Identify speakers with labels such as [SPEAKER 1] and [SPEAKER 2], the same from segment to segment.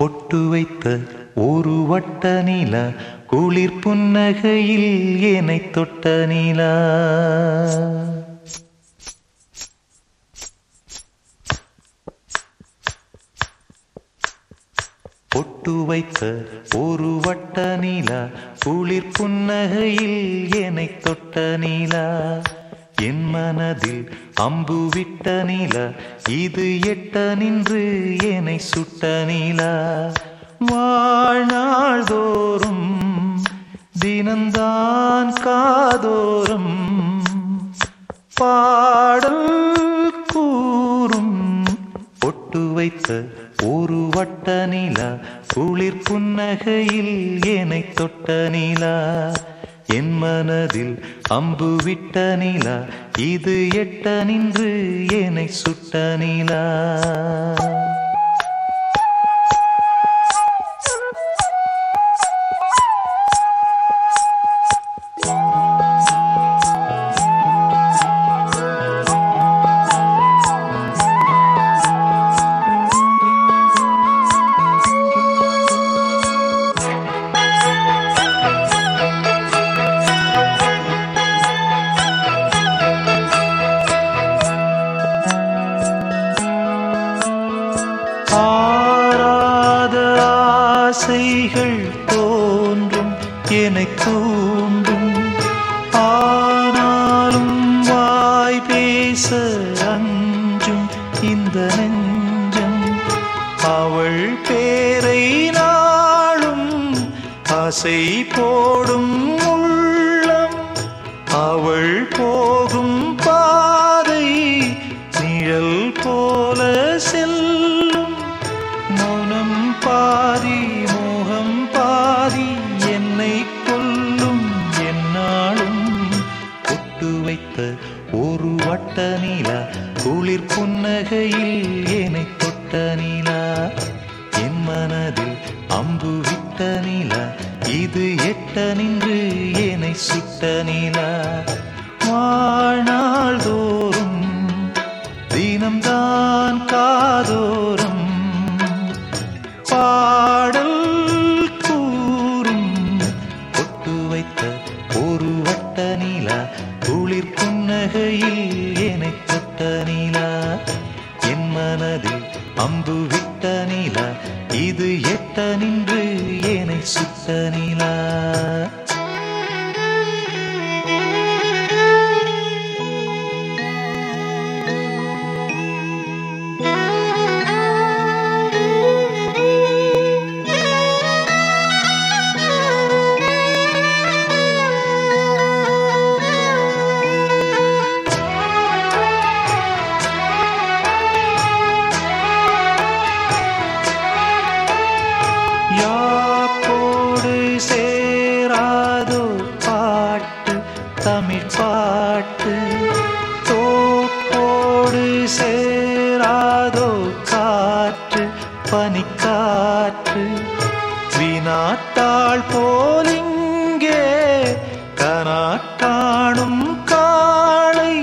[SPEAKER 1] பொட்டு வைத்த ஒரு வட்ட நிலா குளிர் புன்னகையில் என்னை தொட்ட நிலா. பொட்டு வைத்த ஒரு வட்ட நிலா குளிர் புன்னகையில் என்னை தொட்ட நிலா. என் மனதில் அம்பு விட்ட நிலா இது எட்ட நின்று என்னை சுட்ட நிலா. வாழ்நாள் தோறும் தினந்தான் காதோறும் பாடல் கூறும். ஒட்டு வைத்த ஒரு வட்ட நிலா குளிர் புன்னகையில் என்னை தொட்ட நிலா. என் மனதில் அம்பு விட்ட நிலா இது எட்ட நின்று என்னை சுட்ட நிலா. ஆசைகள் தோன்றும் என தூண்டும். ஆனாலும் வாய் பேச அஞ்சும் இந்த நெஞ்சம். அவள் பேரை நாளும் ஆசை போடும் உள்ளம். அவள் போகும் பாதை நிழல் போல புன்னகையில் என்னை தொட்ட நிலா. என் மனதில் அம்பு விட்ட நிலா. இது எட்ட நின்று என்னை சுட்ட நிலா. வாழ்நாள் தோறும் தினம்தான் காதோறும் குளிர் புன்னகையில் ஏனை தொட்ட நிலா. என் மனதில் அம்பு விட்ட நிலா. இது எட்ட நின்று என்னை சுத்த நிலா. தமிழ் பாட்டு தோப்போடு சேராதோ காற்று பனிக்காற்று. வினாட்டாள் போலிங்கே கனாக்காணும் காளை.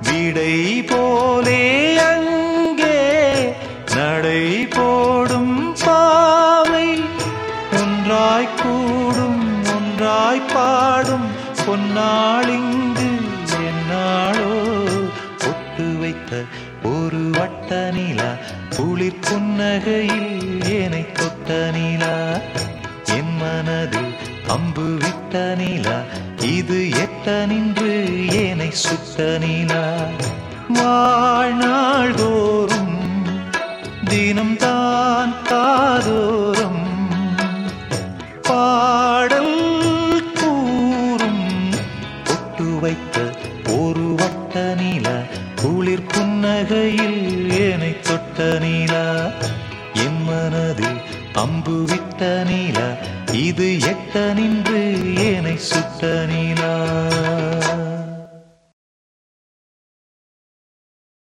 [SPEAKER 1] விடை போலே அங்கே நடை போடும் பாவை. ஒன்றாய் கூடும் ஒன்றாய் பாடும் பொன்னாளிங்கு என்னாளோ பொட்டு வைத்த ஒரு வட்ட நிலா குளிர் புன்னகையில் ஏனை தொட்ட நிலா. என் மனதில் அம்பு விட்ட நிலா இது எட்ட நின்று ஏனை சுட்ட நிலா. வாழ்நாள் தோறும் தினம்தான் தான் தொட்ட வட்ட குளிர் புன்னகையில் ஏனை தொட்ட நிலா. என் மனதில் அம்பு விட்ட நிலா இது எட்ட நின்று ஏனை சுட்ட நீலா.